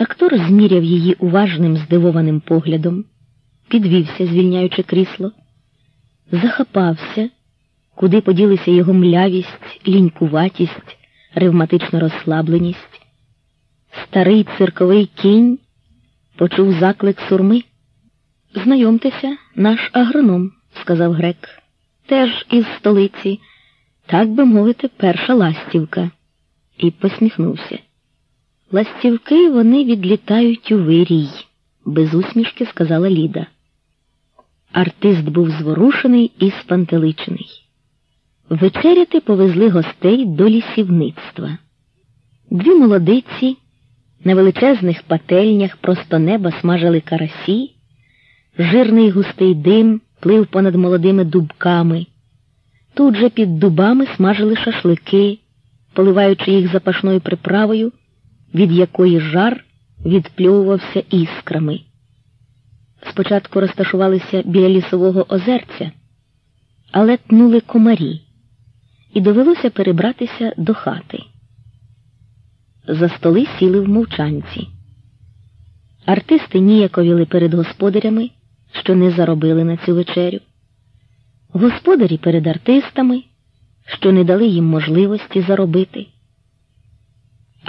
Актор зміряв її уважним, здивованим поглядом, підвівся, звільняючи крісло, захапався, куди поділися його млявість, лінькуватість, ревматична розслабленість. Старий цирковий кінь почув заклик сурми. Знайомтеся, наш агроном, сказав грек, теж із столиці, так би мовити, перша ластівка, і посміхнувся. Ластівки вони відлітають у вирій, без усмішки сказала Ліда. Артист був зворушений і спантеличений. Вечеряти повезли гостей до лісівництва. Дві молодиці на величезних пательнях просто неба смажили карасі, жирний густий дим плив понад молодими дубками. Тут же під дубами смажили шашлики, поливаючи їх запашною приправою від якої жар відпльовувався іскрами. Спочатку розташувалися біля лісового озерця, але тнули комарі, і довелося перебратися до хати. За столи сіли в мовчанці. Артисти ніяковіли перед господарями, що не заробили на цю вечерю. Господарі перед артистами, що не дали їм можливості заробити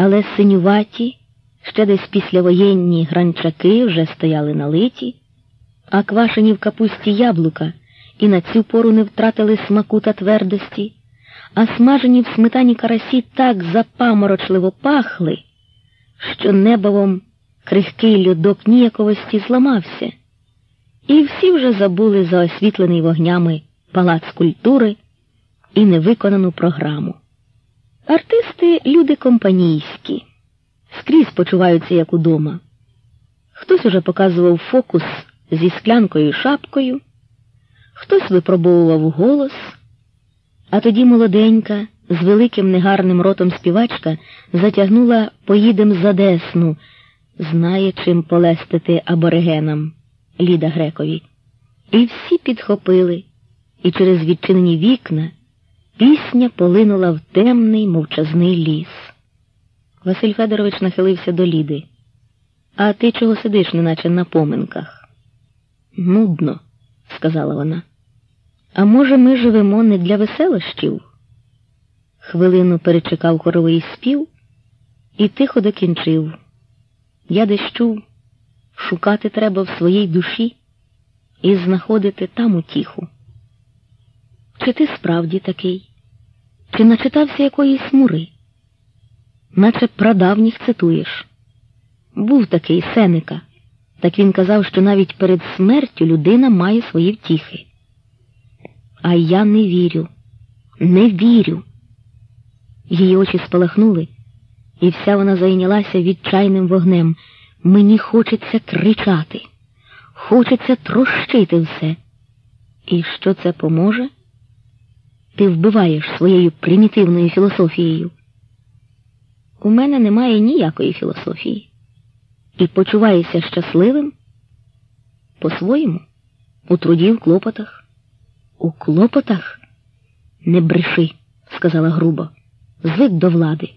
але синюваті, ще десь післявоєнні гранчаки вже стояли налиті, а квашені в капусті яблука і на цю пору не втратили смаку та твердості, а смажені в сметані карасі так запаморочливо пахли, що небовом крихкий льодок ніяковості зламався, і всі вже забули за освітлений вогнями палац культури і невиконану програму. Артисти люди компанійські, скрізь почуваються як удома. Хтось уже показував фокус зі склянкою і шапкою, хтось випробовував голос, а тоді молоденька, з великим негарним ротом співачка затягнула поїдем за Десну, знає, чим полестити аборигенам Ліда Грекові. І всі підхопили, і через відчинені вікна. Пісня полинула в темний мовчазний ліс. Василь Федорович нахилився до Ліди. А ти чого сидиш, неначе на поминках? Нудно, сказала вона. А може, ми живемо не для веселощів? Хвилину перечекав хоровий спів і тихо докінчив. Я десь чув, шукати треба в своїй душі і знаходити там утіху. Чи ти справді такий? Чи начитався якоїсь мури? Наче прадавніх цитуєш. Був такий Сенека, так він казав, що навіть перед смертю людина має свої втіхи. А я не вірю, не вірю. Її очі спалахнули, і вся вона зайнялася відчайним вогнем. Мені хочеться кричати, хочеться трощити все. І що це поможе? Ти вбиваєш своєю примітивною філософією. У мене немає ніякої філософії. І почуваєшся щасливим по-своєму, у труді в клопотах. У клопотах? Не бреши, сказала грубо, звик до влади.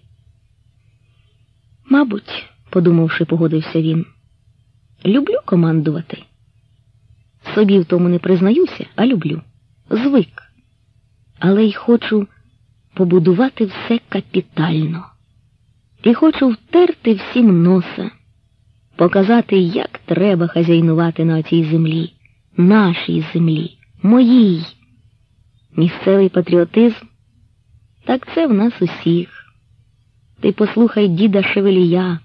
Мабуть, подумавши, погодився він, люблю командувати. Собі в тому не признаюся, а люблю. Звик але й хочу побудувати все капітально. І хочу втерти всім носа, показати, як треба хазяйнувати на цій землі, нашій землі, моїй. Місцевий патріотизм так це в нас усіх. Ти послухай діда Шевелія,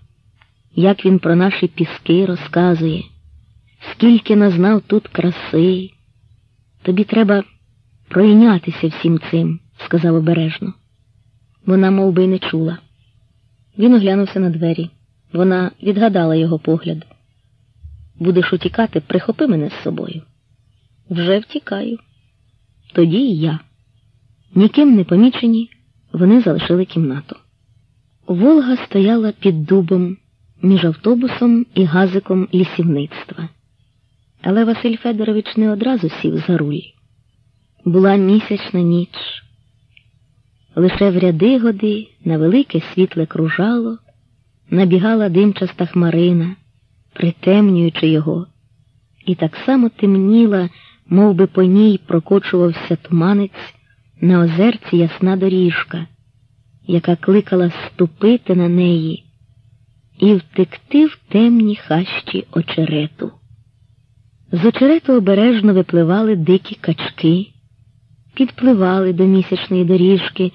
як він про наші піски розказує, скільки назнав тут краси. Тобі треба пройнятися всім цим, сказав обережно. Вона мов би, й не чула. Він оглянувся на двері. Вона відгадала його погляд. Будеш утікати, прихопи мене з собою. Вже втікаю. Тоді і я. Ніким не помічені, вони залишили кімнату. Волга стояла під дубом між автобусом і газиком лісівництва. Але Василь Федорович не одразу сів за руль була місячна ніч. Лише в ряди годи на велике світле кружало набігала димчаста хмарина, притемнюючи його, і так само темніла, мов би по ній прокочувався туманець на озерці ясна доріжка, яка кликала ступити на неї і втекти в темні хащі очерету. З очерету обережно випливали дикі качки, підпливали до місячної доріжки,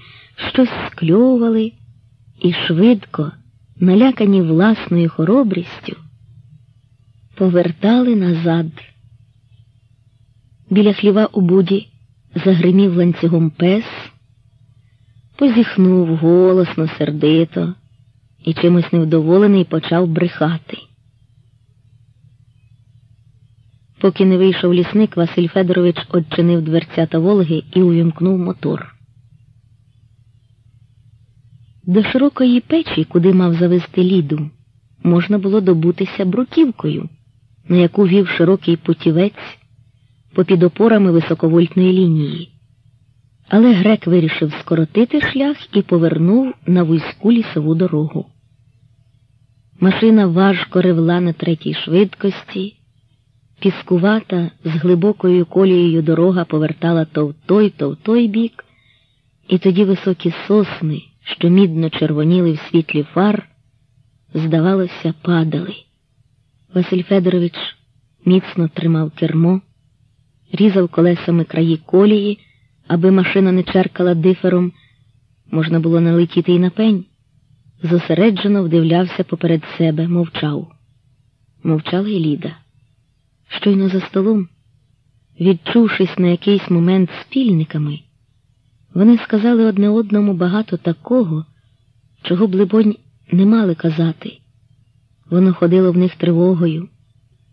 щось скльовували і швидко, налякані власною хоробрістю, повертали назад. Біля хліва у буді загримів ланцюгом пес, позіхнув голосно, сердито і чимось невдоволений почав брехати. Поки не вийшов лісник, Василь Федорович odчинив дверцята Волги і увімкнув мотор. До широкої печі, куди мав завести ліду, можна було добутися бруківкою, на яку вів широкий путівець попід опорами високовольтної лінії. Але грек вирішив скоротити шлях і повернув на вузьку лісову дорогу. Машина важко ревла на третій швидкості, піскувата з глибокою колією дорога повертала то в той, то в той бік, і тоді високі сосни, що мідно червоніли в світлі фар, здавалося, падали. Василь Федорович міцно тримав кермо, різав колесами краї колії, аби машина не черкала дифером, можна було налетіти й на пень зосереджено вдивлявся поперед себе, мовчав. Мовчала й Ліда. Щойно за столом, відчувшись на якийсь момент спільниками, вони сказали одне одному багато такого, чого б, либонь, не мали казати. Воно ходило в них тривогою,